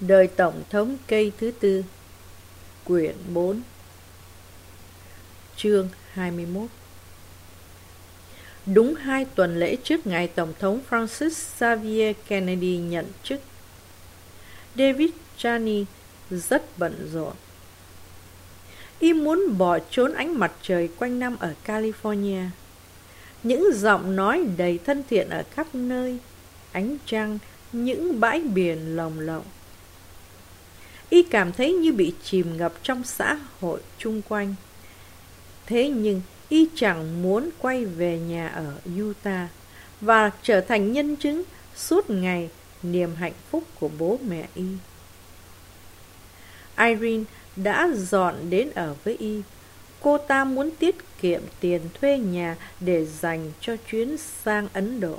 Đời Tổng thống cây thứ tư Quyển 4 Chương 21 Đúng hai tuần lễ trước ngày Tổng thống Francis Xavier Kennedy nhận chức David Chani rất bận rộn. Y muốn bỏ trốn ánh mặt trời quanh năm ở California. Những giọng nói đầy thân thiện ở khắp nơi Ánh trăng, những bãi biển lồng lộng y cảm thấy như bị chìm ngập trong xã hội chung quanh. Thế nhưng, y chẳng muốn quay về nhà ở Utah và trở thành nhân chứng suốt ngày niềm hạnh phúc của bố mẹ y. Irene đã dọn đến ở với y. Cô ta muốn tiết kiệm tiền thuê nhà để dành cho chuyến sang Ấn Độ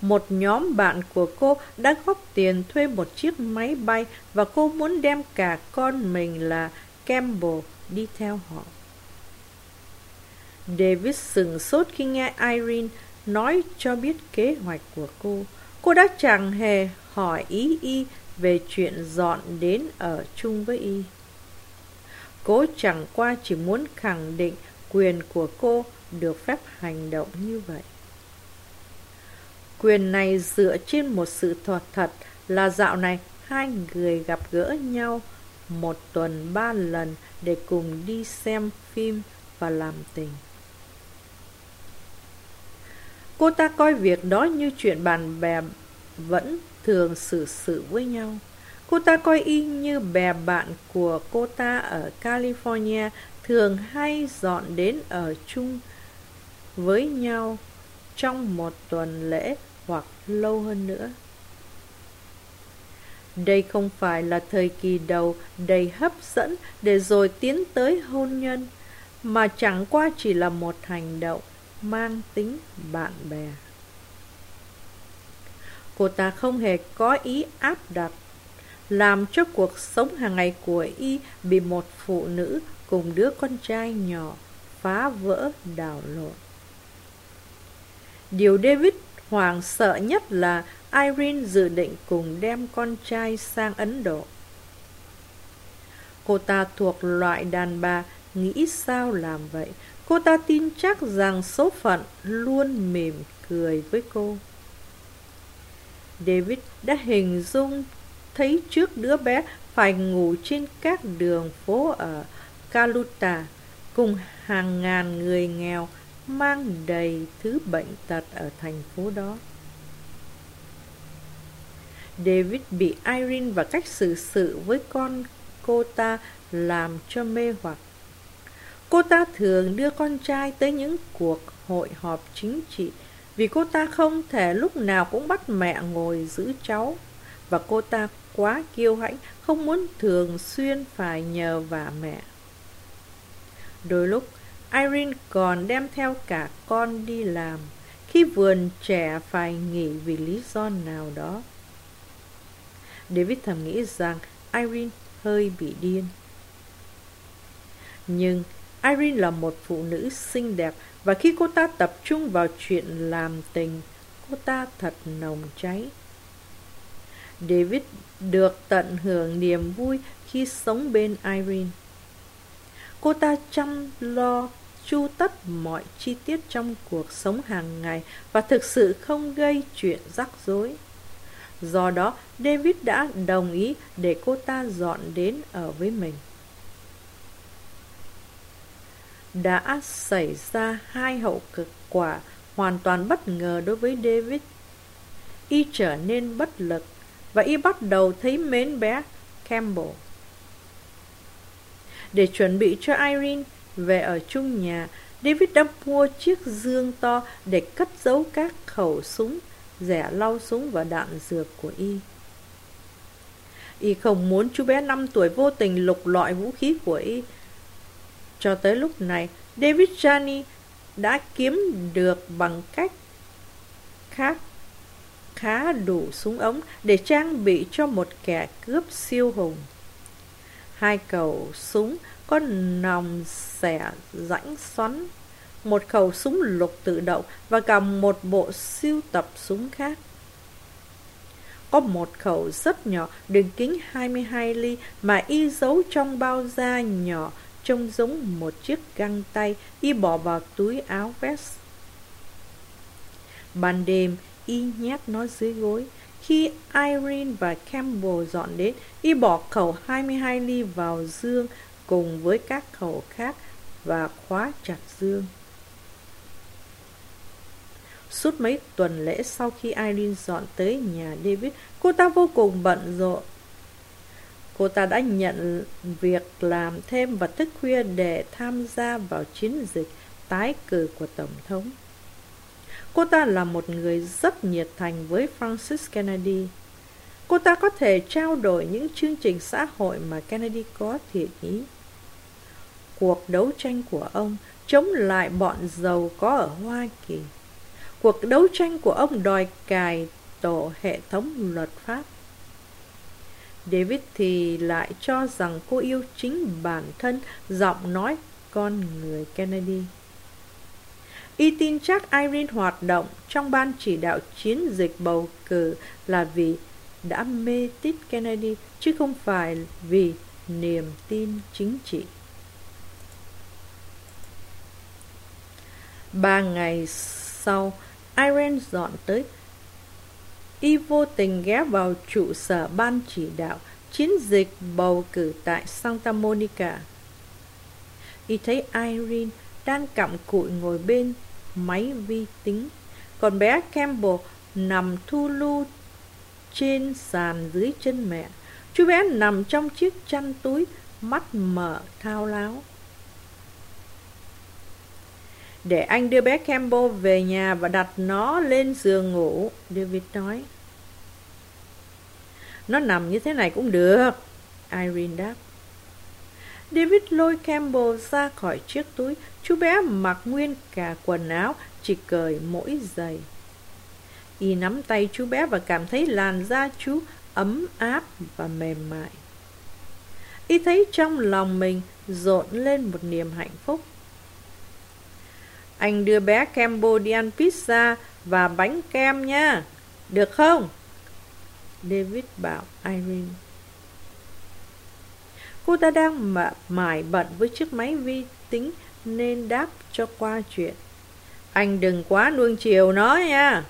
một nhóm bạn của cô đã góp tiền thuê một chiếc máy bay và cô muốn đem cả con mình là Campbell đi theo họ. David sừng sốt khi nghe Irene nói cho biết kế hoạch của cô. Cô đã chẳng hề hỏi ý y về chuyện dọn đến ở chung với y. Cô chẳng qua chỉ muốn khẳng định quyền của cô được phép hành động như vậy. Quyền này dựa trên một sự thuật thật là dạo này hai người gặp gỡ nhau một tuần ba lần để cùng đi xem phim và làm tình. Cô ta coi việc đó như chuyện bạn bè vẫn thường xử sự với nhau. Cô ta coi y như bè bạn của cô ta ở California thường hay dọn đến ở chung với nhau trong một tuần lễ hoặc lâu hơn nữa. Đây không phải là thời kỳ đầu đầy hấp dẫn để rồi tiến tới hôn nhân, mà chẳng qua chỉ là một hành động mang tính bạn bè. Cô ta không hề có ý áp đặt, làm cho cuộc sống hàng ngày của y bị một phụ nữ cùng đứa con trai nhỏ phá vỡ đảo lộn. Điều David Hoàng sợ nhất là Irene dự định cùng đem con trai sang Ấn Độ. Cô ta thuộc loại đàn bà nghĩ sao làm vậy. Cô ta tin chắc rằng số phận luôn mỉm cười với cô. David đã hình dung thấy trước đứa bé phải ngủ trên các đường phố ở Kaluta cùng hàng ngàn người nghèo mang đầy thứ bệnh tật ở thành phố đó. David bị Irene và cách xử sự với con cô ta làm cho mê hoặc. Cô ta thường đưa con trai tới những cuộc hội họp chính trị vì cô ta không thể lúc nào cũng bắt mẹ ngồi giữ cháu và cô ta quá kiêu hãnh, không muốn thường xuyên phải nhờ vả mẹ. Đôi lúc Irene còn đem theo cả con đi làm khi vườn trẻ phải nghỉ vì lý do nào đó. David thầm nghĩ rằng Irene hơi bị điên. Nhưng Irene là một phụ nữ xinh đẹp và khi cô ta tập trung vào chuyện làm tình, cô ta thật nồng cháy. David được tận hưởng niềm vui khi sống bên Irene. Cô ta chăm lo chu tất mọi chi tiết trong cuộc sống hàng ngày và thực sự không gây chuyện rắc rối. Do đó, David đã đồng ý để cô ta dọn đến ở với mình. Đã xảy ra hai hậu cực quả hoàn toàn bất ngờ đối với David. Y trở nên bất lực và y bắt đầu thấy mến bé Campbell. Để chuẩn bị cho Irene về ở chung nhà, David đã mua chiếc dương to để cất giấu các khẩu súng, rẻ lau súng và đạn dược của y. Y không muốn chú bé 5 tuổi vô tình lục lọi vũ khí của y. Cho tới lúc này, David Jani đã kiếm được bằng cách khác khá đủ súng ống để trang bị cho một kẻ cướp siêu hùng. Hai cầu súng có nòng xẻ rãnh xoắn, một khẩu súng lục tự động và cả một bộ siêu tập súng khác. có một khẩu rất nhỏ, đường kính 22 ly mà y giấu trong bao da nhỏ, trông giống một chiếc găng tay, y bỏ vào túi áo vest. Ban đêm, y nhét nó dưới gối. Khi Irene và Campbell dọn đến, y bỏ khẩu 22 ly vào dương cùng với các khẩu khác và khóa chặt dương. Suốt mấy tuần lễ sau khi Irene dọn tới nhà David, cô ta vô cùng bận rộn. Cô ta đã nhận việc làm thêm và thức khuya để tham gia vào chiến dịch tái cử của Tổng thống. Cô ta là một người rất nhiệt thành với Francis Kennedy. Cô ta có thể trao đổi những chương trình xã hội mà Kennedy có thiện ý. Cuộc đấu tranh của ông chống lại bọn giàu có ở Hoa Kỳ. Cuộc đấu tranh của ông đòi cài tổ hệ thống luật pháp. David thì lại cho rằng cô yêu chính bản thân, giọng nói con người Kennedy. Y tin chắc Irene hoạt động trong ban chỉ đạo chiến dịch bầu cử là vì đã mê tít Kennedy, chứ không phải vì niềm tin chính trị. Ba ngày sau, Irene dọn tới. Y vô tình ghé vào trụ sở ban chỉ đạo chiến dịch bầu cử tại Santa Monica. Y thấy Irene đang cặm cụi ngồi bên máy vi tính. Còn bé Campbell nằm thu lu trên sàn dưới chân mẹ. Chú bé nằm trong chiếc chăn túi, mắt mở thao láo. Để anh đưa bé Campbell về nhà và đặt nó lên giường ngủ, David nói. Nó nằm như thế này cũng được, Irene đáp. David lôi Campbell ra khỏi chiếc túi, chú bé mặc nguyên cả quần áo, chỉ cởi mỗi giày. Y nắm tay chú bé và cảm thấy làn da chú ấm áp và mềm mại. Y thấy trong lòng mình rộn lên một niềm hạnh phúc. Anh đưa bé Cambodian pizza và bánh kem nha. Được không? David bảo Irene. Cô ta đang mải bận với chiếc máy vi tính nên đáp cho qua chuyện. Anh đừng quá nuông chiều nó nha.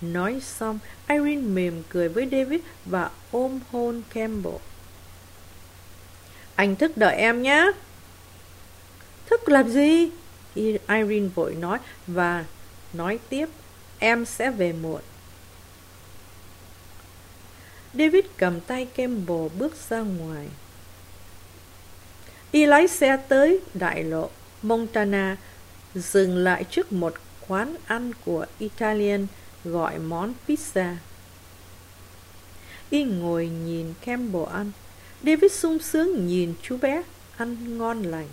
Nói xong, Irene mềm cười với David và ôm hôn Campbell. Anh thức đợi em nhé. Thức làm gì? Irene vội nói và nói tiếp, em sẽ về muộn. David cầm tay Campbell bước ra ngoài. Y lái xe tới đại lộ Montana, dừng lại trước một quán ăn của Italian gọi món pizza. Y ngồi nhìn Campbell ăn. David sung sướng nhìn chú bé ăn ngon lành.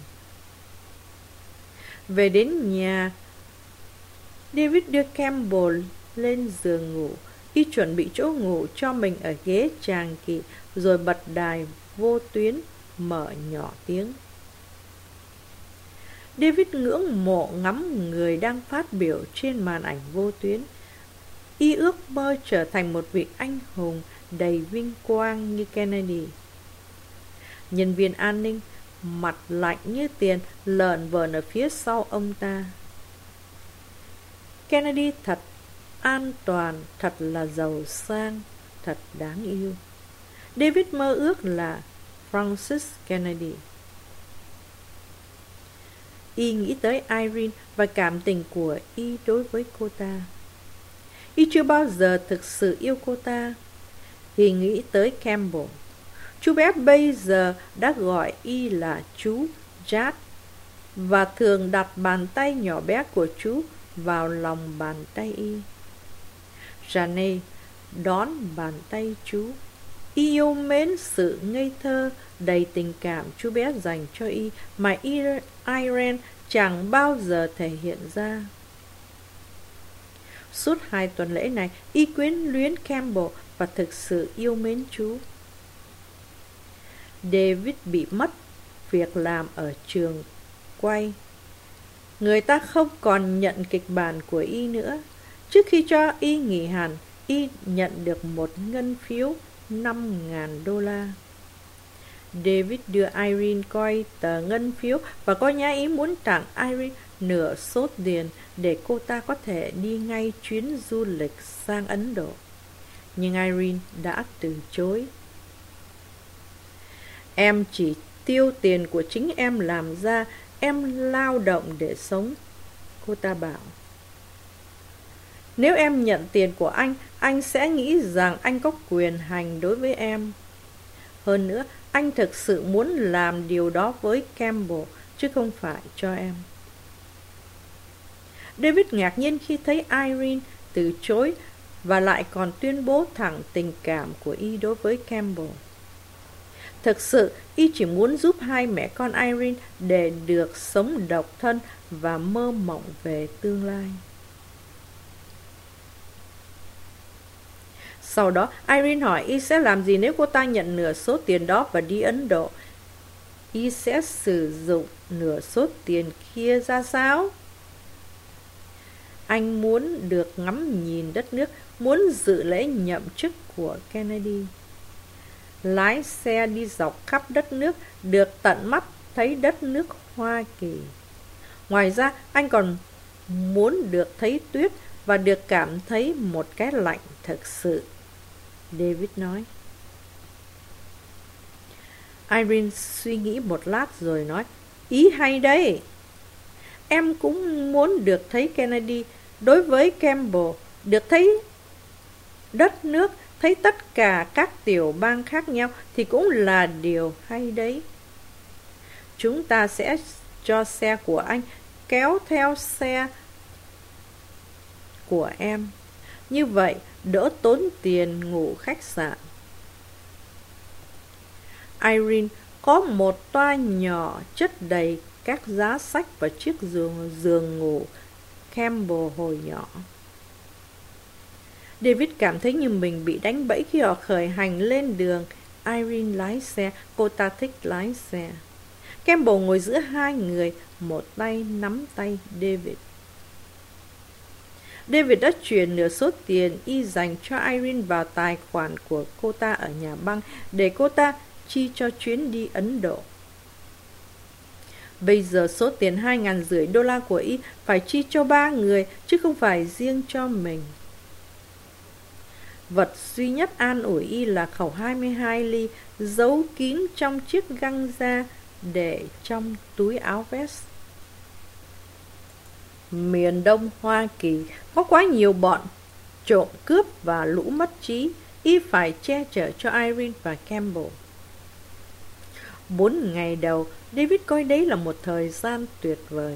Về đến nhà, David đưa Campbell lên giường ngủ. Y chuẩn bị chỗ ngủ cho mình ở ghế tràng kỵ rồi bật đài vô tuyến mở nhỏ tiếng. David ngưỡng mộ ngắm người đang phát biểu trên màn ảnh vô tuyến. Y ước mơ trở thành một vị anh hùng đầy vinh quang như Kennedy. Nhân viên an ninh mặt lạnh như tiền lợn vờn ở phía sau ông ta. Kennedy thật an toàn, thật là giàu sang, thật đáng yêu. David mơ ước là Francis Kennedy. Y nghĩ tới Irene và cảm tình của Y đối với cô ta. Y chưa bao giờ thực sự yêu cô ta. Y nghĩ tới Campbell. Chú bé bây giờ đã gọi Y là chú Jack và thường đặt bàn tay nhỏ bé của chú vào lòng bàn tay Y. Jane đón bàn tay chú. Y yêu mến sự ngây thơ, đầy tình cảm chú bé dành cho Y mà Irene chẳng bao giờ thể hiện ra. Suốt hai tuần lễ này, Y quyến luyến Campbell và thực sự yêu mến chú. David bị mất việc làm ở trường quay. Người ta không còn nhận kịch bản của Y nữa. Trước khi cho y nghỉ hẳn, y nhận được một ngân phiếu 5.000 đô la. David đưa Irene coi tờ ngân phiếu và có nhã ý muốn tặng Irene nửa số tiền để cô ta có thể đi ngay chuyến du lịch sang Ấn Độ. Nhưng Irene đã từ chối. Em chỉ tiêu tiền của chính em làm ra, em lao động để sống. Cô ta bảo. Nếu em nhận tiền của anh, anh sẽ nghĩ rằng anh có quyền hành đối với em. Hơn nữa, anh thực sự muốn làm điều đó với Campbell, chứ không phải cho em. David ngạc nhiên khi thấy Irene từ chối và lại còn tuyên bố thẳng tình cảm của y đối với Campbell. Thực sự, y chỉ muốn giúp hai mẹ con Irene để được sống độc thân và mơ mộng về tương lai. Sau đó, Irene hỏi y sẽ làm gì nếu cô ta nhận nửa số tiền đó và đi Ấn Độ. Y sẽ sử dụng nửa số tiền kia ra sao? Anh muốn được ngắm nhìn đất nước, muốn dự lễ nhậm chức của Kennedy. Lái xe đi dọc khắp đất nước, được tận mắt thấy đất nước Hoa Kỳ. Ngoài ra, anh còn muốn được thấy tuyết và được cảm thấy một cái lạnh thực sự. David nói. Irene suy nghĩ một lát rồi nói, ý hay đấy. Em cũng muốn được thấy Kennedy đối với Campbell, được thấy đất nước, thấy tất cả các tiểu bang khác nhau thì cũng là điều hay đấy. Chúng ta sẽ cho xe của anh kéo theo xe của em. Như vậy, đỡ tốn tiền ngủ khách sạn. Irene có một toa nhỏ chất đầy các giá sách và chiếc giường, giường ngủ Campbell hồi nhỏ. David cảm thấy như mình bị đánh bẫy khi họ khởi hành lên đường. Irene lái xe, cô ta thích lái xe. Campbell ngồi giữa hai người, một tay nắm tay David. David đã chuyển nửa số tiền y dành cho Irene vào tài khoản của cô ta ở nhà băng để cô ta chi cho chuyến đi Ấn Độ. Bây giờ số tiền hai ngàn rưỡi đô la của y phải chi cho ba người chứ không phải riêng cho mình. Vật duy nhất an ủi y là khẩu 22 ly giấu kín trong chiếc găng da để trong túi áo vest. Miền đông Hoa Kỳ có quá nhiều bọn trộm cướp và lũ mất trí, y phải che chở cho Irene và Campbell. Bốn ngày đầu, David coi đấy là một thời gian tuyệt vời.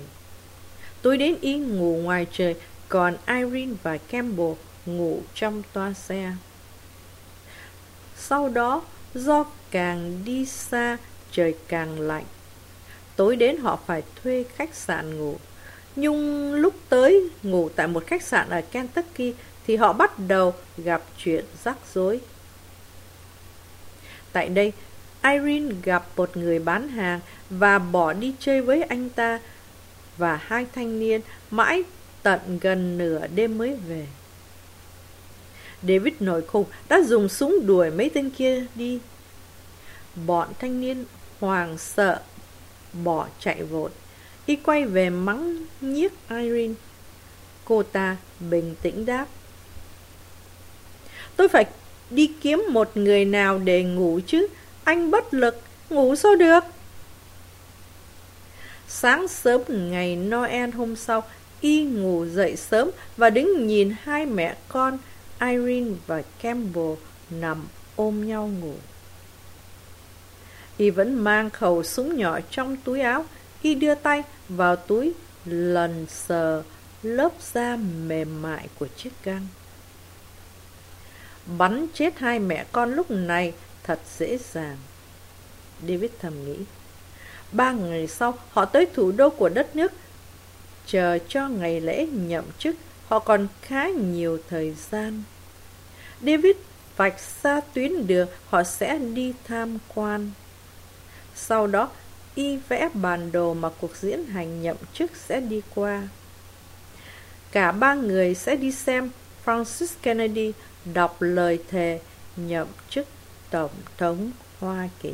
Tôi đến y ngủ ngoài trời, còn Irene và Campbell ngủ trong toa xe. Sau đó, do càng đi xa, trời càng lạnh. Tối đến họ phải thuê khách sạn ngủ. Nhưng lúc tới ngủ tại một khách sạn ở Kentucky thì họ bắt đầu gặp chuyện rắc rối. Tại đây, Irene gặp một người bán hàng và bỏ đi chơi với anh ta và hai thanh niên mãi tận gần nửa đêm mới về. David nổi khùng đã dùng súng đuổi mấy tên kia đi. Bọn thanh niên hoàng sợ bỏ chạy vội. Y quay về mắng nhiếc Irene. Cô ta bình tĩnh đáp. Tôi phải đi kiếm một người nào để ngủ chứ. Anh bất lực, ngủ sao được? Sáng sớm ngày Noel hôm sau, Y ngủ dậy sớm và đứng nhìn hai mẹ con Irene và Campbell nằm ôm nhau ngủ. Y vẫn mang khẩu súng nhỏ trong túi áo. Y đưa tay vào túi lần sờ lớp da mềm mại của chiếc găng. Bắn chết hai mẹ con lúc này thật dễ dàng. David thầm nghĩ. Ba ngày sau, họ tới thủ đô của đất nước. Chờ cho ngày lễ nhậm chức, họ còn khá nhiều thời gian. David vạch ra tuyến đường họ sẽ đi tham quan. Sau đó, y vẽ bản đồ mà cuộc diễn hành nhậm chức sẽ đi qua. cả ba người sẽ đi xem Francis Kennedy đọc lời thề nhậm chức Tổng thống Hoa Kỳ.